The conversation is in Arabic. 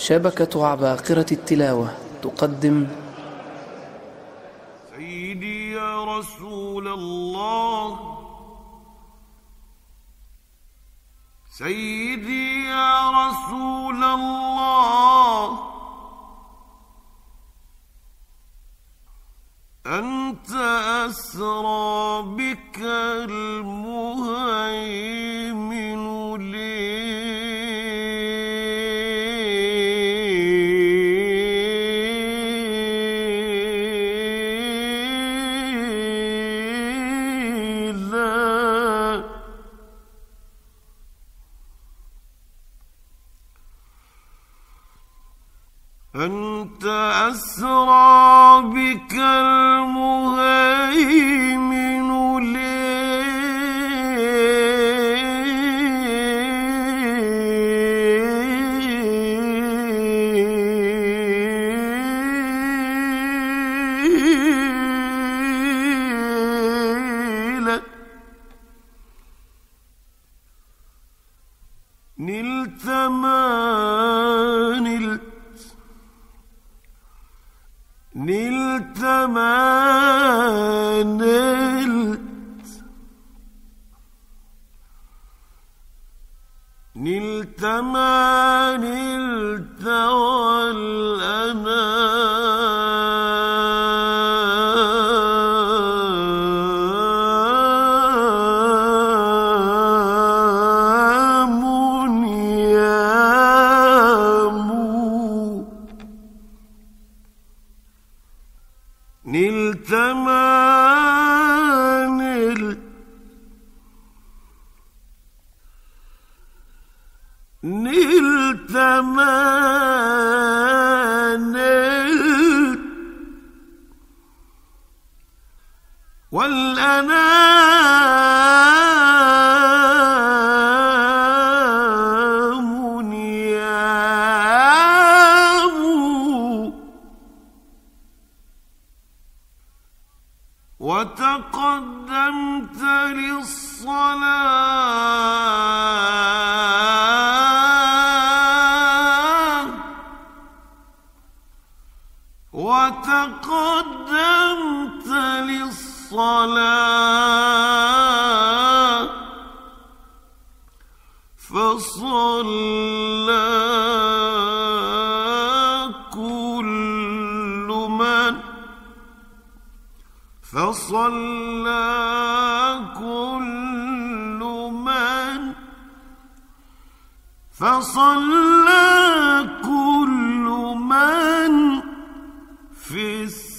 شبكة عباقرة التلاوة تقدم سيدي يا رسول الله. سيدي يا رسول الله. أنت أسرى بك المهيمن. أنت أسرى بك المهيمن ليلا نلت ما نلت نلت ما نلت والأنام نلت ما نلت نلت ما نلت والأنام وتقدمت للصلاة وتقدمت للصلاة فصلى فصلى كل من فصلى كل من في السماء.